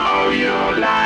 all your life.